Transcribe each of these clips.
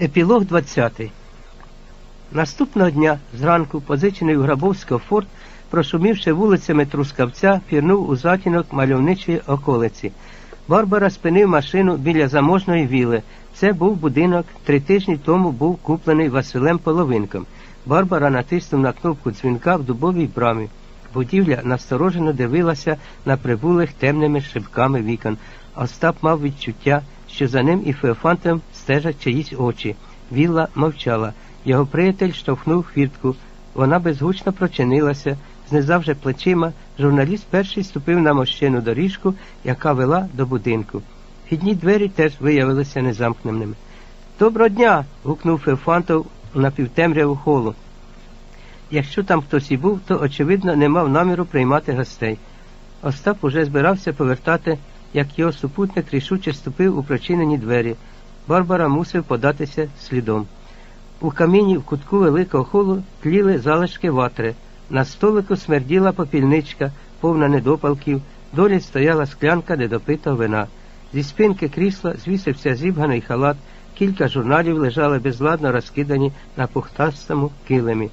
Епілог 20 Наступного дня зранку, позичений у Грабовського форт, прошумівши вулицями Трускавця, пірнув у затінок мальовничої околиці. Барбара спинив машину біля заможної віли. Це був будинок, три тижні тому був куплений Василем Половинком. Барбара натиснув на кнопку дзвінка в дубовій брамі. Будівля насторожено дивилася на прибулих темними шибками вікон. Остап мав відчуття, що за ним і Феофантом стежать чиїсь очі. Вілла мовчала. Його приятель штовхнув хвіртку. Вона безгучно прочинилася, знизавши плечима, журналіст перший ступив на мощену доріжку, яка вела до будинку. Вхідні двері теж виявилися незамкненими. Доброго дня. гукнув Феофантов на півтемряву холу. Якщо там хтось і був, то, очевидно, не мав наміру приймати гостей. Остап уже збирався повертати, як його супутник рішуче ступив у прочинені двері. Барбара мусив податися слідом. У каміні в кутку великого холу тліли залишки ватри. На столику смерділа попільничка, повна недопалків, долі стояла склянка недопитого вина. Зі спинки крісла звісився зібганий халат, кілька журналів лежали безладно розкидані на пухтастому килимі.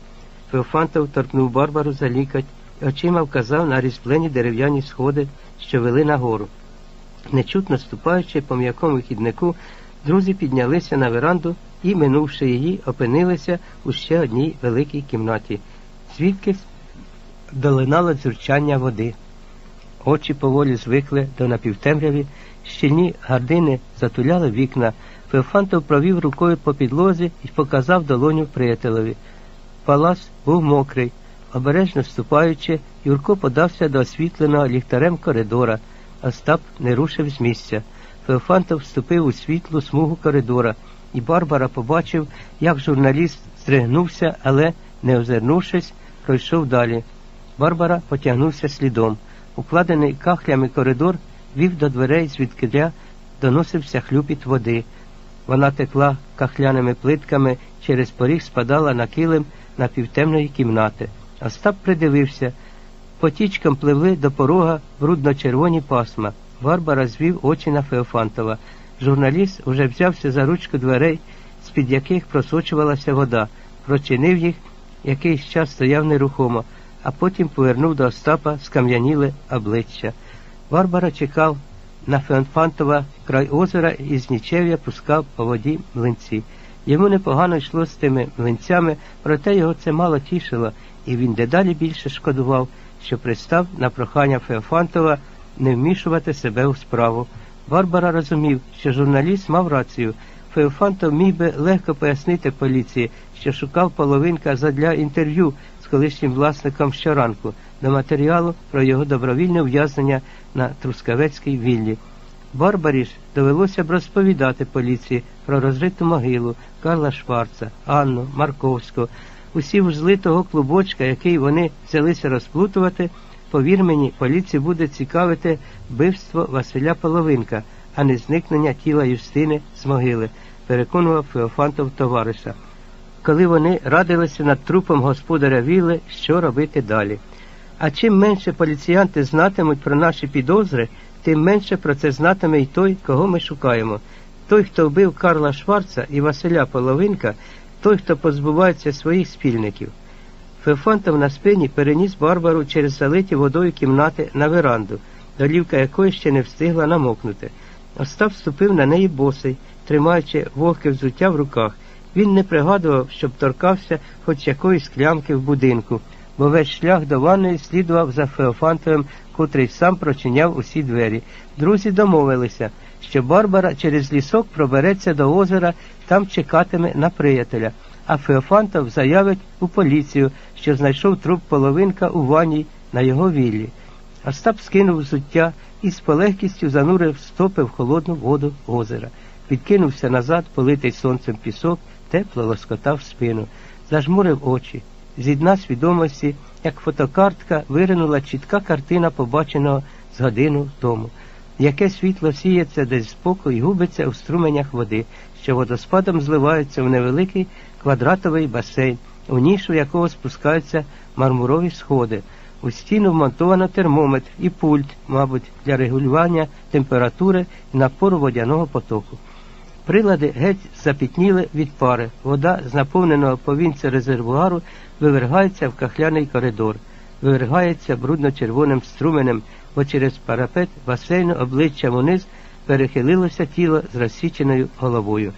Феофантов торкнув Барбару за лікоть і очима вказав на різьблені дерев'яні сходи, що вели нагору. Нечутно ступаючи по м'якому хіднику, друзі піднялися на веранду і, минувши її, опинилися у ще одній великій кімнаті, звідки долинало дзюрчання води. Очі поволі звикли до напівтемряві, щільні гардини затуляли вікна. Феофантов провів рукою по підлозі і показав долоню приятелеві. Палац був мокрий. Обережно ступаючи, Юрко подався до освітленого ліхтарем коридора. Остап не рушив з місця. Феофантов вступив у світлу смугу коридора, і Барбара побачив, як журналіст здригнувся, але, не озирнувшись, пройшов далі. Барбара потягнувся слідом. Укладений кахлями коридор вів до дверей, звідкиля доносився хлюпіт води. Вона текла кахляними плитками, через поріг спадала на килим напівтемної кімнати. Остап придивився. Потічком пливли до порога брудно-червоні пасма. Барбара звів очі на Феофантова. Журналіст уже взявся за ручку дверей, з-під яких просочувалася вода, прочинив їх, якийсь час стояв нерухомо, а потім повернув до Остапа скам'яніле обличчя. Барбара чекав на Феофантова край озера і з нічев'я пускав по воді млинці. Йому непогано йшло з тими млинцями, проте його це мало тішило, і він дедалі більше шкодував, що пристав на прохання Феофантова не вмішувати себе у справу. Барбара розумів, що журналіст мав рацію. Феофантов міг би легко пояснити поліції, що шукав половинка задля інтерв'ю з колишнім власником щоранку до матеріалу про його добровільне ув'язнення на Трускавецькій віллі. Барбарі ж довелося б розповідати поліції про розриту могилу Карла Шварца, Анну, Марковського, усі вузли того клубочка, який вони взялися розплутувати. Повір мені, поліції буде цікавити вбивство Василя Половинка, а не зникнення тіла Юстини з могили, переконував Феофантов товариша. Коли вони радилися над трупом господаря Вілли, що робити далі. А чим менше поліціянти знатимуть про наші підозри, тим менше про це знатиме й той, кого ми шукаємо. Той, хто вбив Карла Шварца і Василя Половинка, той, хто позбувається своїх спільників. Феофантов на спині переніс Барбару через залиті водою кімнати на веранду, долівка якої ще не встигла намокнути. Остап вступив на неї босий, тримаючи вогке взуття в руках. Він не пригадував, щоб торкався хоч якоїсь клямки в будинку, бо весь шлях до ванної слідував за Феофантовим, котрий сам прочиняв усі двері. Друзі домовилися, що Барбара через лісок пробереться до озера, там чекатиме на приятеля а Феофантов заявить у поліцію, що знайшов труп половинка у ванні на його віллі. Остап скинув взуття і з полегкістю занурив стопи в холодну воду озера. Підкинувся назад, политий сонцем пісок, тепло лоскотав спину, зажмурив очі. Зі дна свідомості, як фотокартка, виринула чітка картина побаченого з годину тому. Яке світло сіється десь збоку і губиться у струменях води, що водоспадом зливаються в невеликий квадратовий басейн, у нішу якого спускаються мармурові сходи. У стіну вмонтовано термометр і пульт, мабуть, для регулювання температури і напору водяного потоку. Прилади геть запітніли від пари. Вода з наповненого повінця резервуару вивергається в кахляний коридор, вивергається брудно-червоним струменем, бо через парапет басейну обличчям униз перехилилося тіло з розсіченою головою.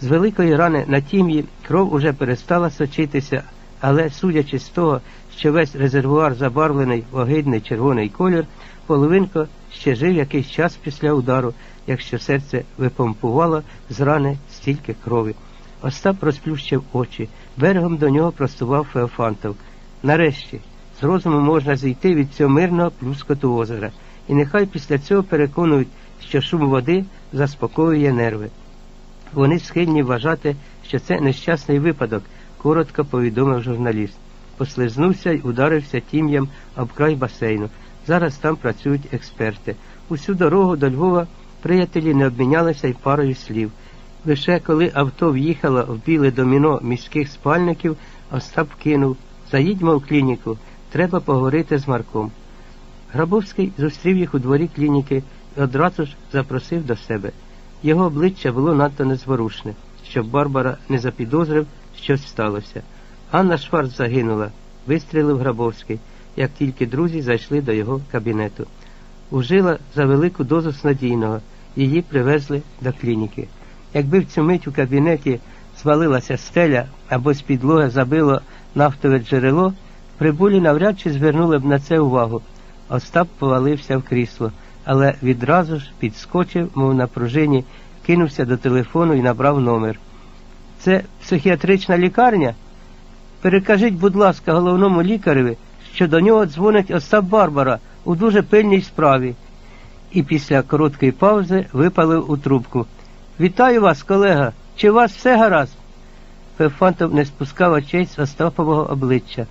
З великої рани на тім'ї кров уже перестала сочитися, але, судячи з того, що весь резервуар забарвлений в огидний червоний колір, половинко ще жив якийсь час після удару, якщо серце випомпувало з рани стільки крові. Остап розплющив очі, берегом до нього простував Феофантов. Нарешті, з розуму можна зійти від цього мирного плюскоту озера, і нехай після цього переконують, що шум води заспокоює нерви. Вони схильні вважати, що це нещасний випадок, коротко повідомив журналіст. Послизнувся й ударився тім'ям об край басейну. Зараз там працюють експерти. Усю дорогу до Львова приятелі не обмінялися й парою слів. Лише коли авто в'їхало в біле доміно міських спальників, Остап кинув Заїдьмо в клініку, треба поговорити з Марком. Грабовський зустрів їх у дворі клініки і одразу ж запросив до себе. Його обличчя було надто незворушне, щоб Барбара не запідозрив, щось сталося. Анна Шварц загинула, вистрілив Грабовський, як тільки друзі зайшли до його кабінету. Ужила за велику дозу снадійного, її привезли до клініки. Якби в цю мить у кабінеті звалилася стеля або з підлоги забило нафтове джерело, прибулі навряд чи звернули б на це увагу. Остап повалився в крісло, але відразу ж підскочив, мов на пружині, кинувся до телефону і набрав номер. Це психіатрична лікарня? Перекажіть, будь ласка, головному лікареві, що до нього дзвонить Остап Барбара у дуже пильній справі. І після короткої паузи випалив у трубку. Вітаю вас, колега. Чи у вас все гаразд? Фефантов не спускав очей з Остапового обличчя.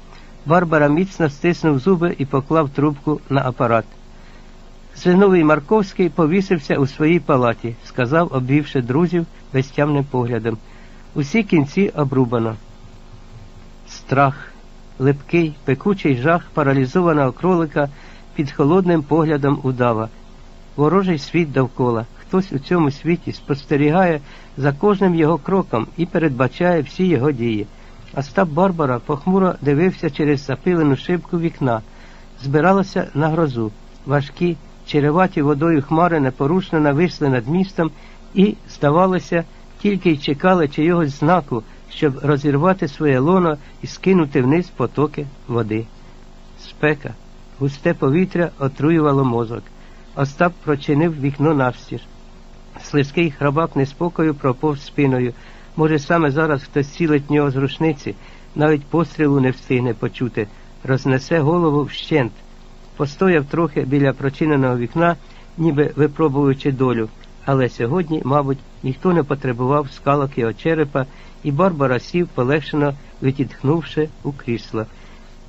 Барбара міцно стиснув зуби і поклав трубку на апарат. Зиновий Марковський повісився у своїй палаті, сказав, обвівши друзів безтямним поглядом. Усі кінці обрубано. Страх, липкий, пекучий жах паралізованого кролика під холодним поглядом удава. Ворожий світ довкола. Хтось у цьому світі спостерігає за кожним його кроком і передбачає всі його дії. Остап Барбара похмуро дивився через запилену шибку вікна, збиралося на грозу. Важкі, череваті водою хмари непорушно нависли над містом і, здавалося, тільки й чекали чийогось знаку, щоб розірвати своє лоно і скинути вниз потоки води. Спека, густе повітря отруювало мозок. Остап прочинив вікно навстіж. Слизький храбак неспокою проповз спиною. Може, саме зараз хтось цілить нього з рушниці, навіть пострілу не встигне почути, рознесе голову вщент. Постояв трохи біля прочиненого вікна, ніби випробуючи долю, але сьогодні, мабуть, ніхто не потребував скалок його черепа, і Барбара сів, полегшено відітхнувши у крісло.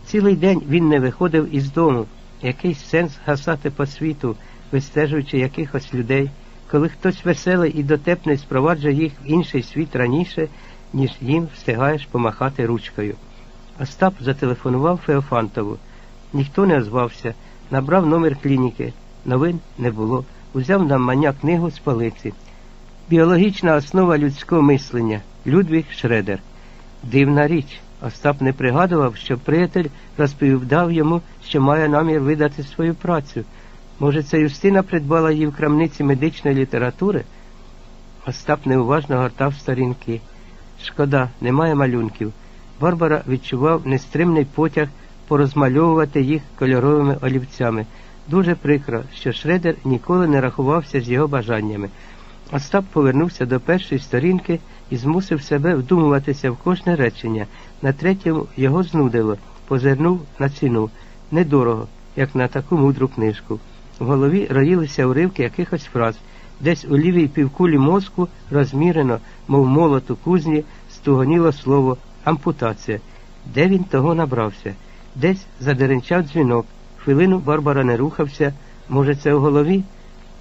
Цілий день він не виходив із дому. Якийсь сенс гасати по світу, вистежуючи якихось людей коли хтось веселий і дотепний спроваджує їх в інший світ раніше, ніж їм встигаєш помахати ручкою. Остап зателефонував Феофантову. Ніхто не озвався, набрав номер клініки. Новин не було. Узяв на маня книгу з полиці. Біологічна основа людського мислення Людвіг Шредер. Дивна річ. Остап не пригадував, що приятель розповідав йому, що має намір видати свою працю. Може, це Юстина придбала її в крамниці медичної літератури? Остап неуважно гортав сторінки. Шкода, немає малюнків. Барбара відчував нестримний потяг порозмальовувати їх кольоровими олівцями. Дуже прикро, що Шредер ніколи не рахувався з його бажаннями. Остап повернувся до першої сторінки і змусив себе вдумуватися в кожне речення. На третьому його знудило, позирнув на ціну. Недорого, як на таку мудру книжку. В голові роїлися уривки якихось фраз. Десь у лівій півкулі мозку розмірено, мов молот у кузні, стугоніло слово ампутація. Де він того набрався? Десь задеренчав дзвінок. Хвилину Барбара не рухався. Може, це у голові?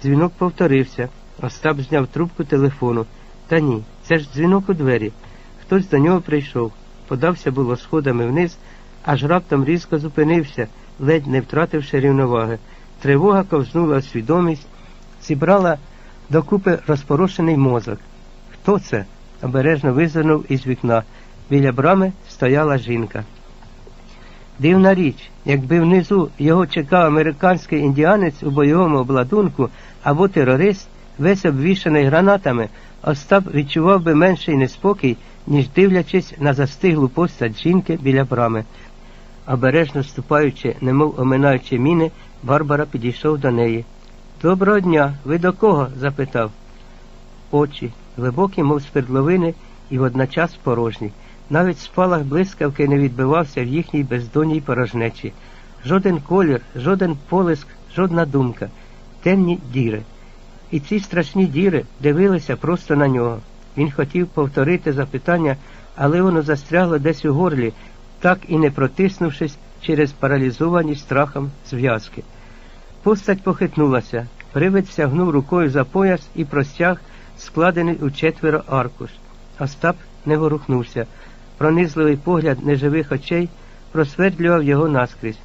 Дзвінок повторився. Остап зняв трубку телефону. Та ні, це ж дзвінок у двері. Хтось до нього прийшов. Подався було сходами вниз, аж раптом різко зупинився, ледь не втративши рівноваги. Тривога ковзнула свідомість, зібрала докупи розпорошений мозок. Хто це? обережно визирнув із вікна. Біля брами стояла жінка. Дивна річ, якби внизу його чекав американський індіанець у бойовому обладунку або терорист, весь обвішаний гранатами, Остап відчував би менший неспокій, ніж дивлячись на застиглу постать жінки біля брами. Обережно ступаючи, немов оминаючи міни, Барбара підійшов до неї. Доброго дня, ви до кого? запитав. Очі, глибокі, мов свердловини, і водночас порожні. Навіть спалах блискавки не відбивався в їхній бездонній порожнечі. Жоден колір, жоден полиск, жодна думка, темні діри. І ці страшні діри дивилися просто на нього. Він хотів повторити запитання, але воно застрягло десь у горлі, так і не протиснувшись через паралізовані страхом зв'язки. Постать похитнулася, привид сягнув рукою за пояс і простяг, складений у четверо аркуш. Остап не ворухнувся. Пронизливий погляд неживих очей просвердлював його наскрізь.